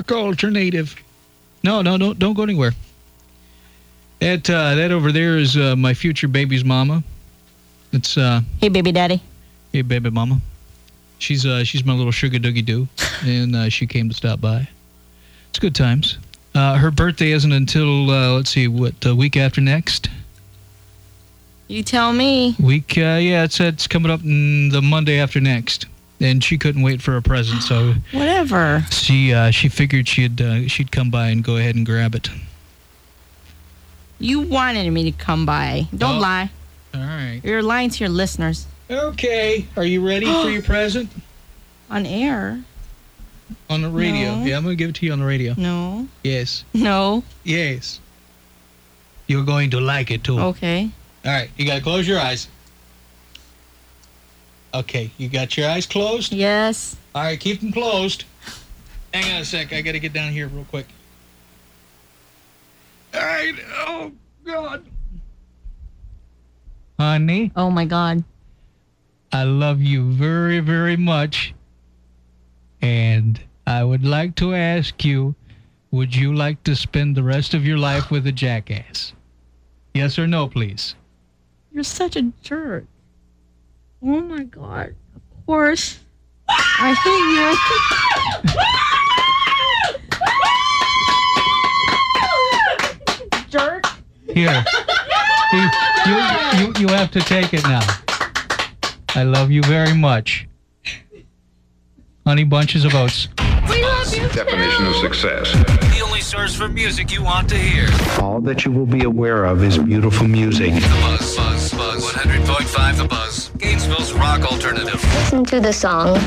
alternative. No, no, don't don't go anywhere. That uh, that over there is uh, my future baby's mama. It's uh, Hey, baby daddy. hey baby mama. She's uh she's my little sugar doogie doo, and uh, she came to stop by. It's good times. Uh, her birthday isn't until uh, let's see what the week after next. You tell me. Week uh, yeah, it's it's coming up mm, the Monday after next, and she couldn't wait for a present, so Whatever. she uh, she figured she'd uh, she'd come by and go ahead and grab it. You wanted me to come by. Don't Oh. lie. All right. You're lying to your listeners. Okay. Are you ready for your present? On air? On the radio. No. Yeah, I'm gonna give it to you on the radio. No. Yes. No. Yes. You're going to like it too. Okay. All right. You gotta close your eyes. Okay. You got your eyes closed. Yes. All right. Keep them closed. Hang on a sec. I gotta get down here real quick. All right. Oh God. Honey, Oh my God. I love you very, very much. And I would like to ask you, would you like to spend the rest of your life with a jackass? Yes or no, please? You're such a jerk. Oh my God. Of course. I hate you. jerk. Here. you, you, you, you have to take it now. I love you very much. Honey bunches of oats. We love you. Definition of success. The only source for music you want to hear. All that you will be aware of is beautiful music. The Buzz. Buzz. Buzz. 100.5 The Buzz. Gainesville's rock alternative. Listen to the song.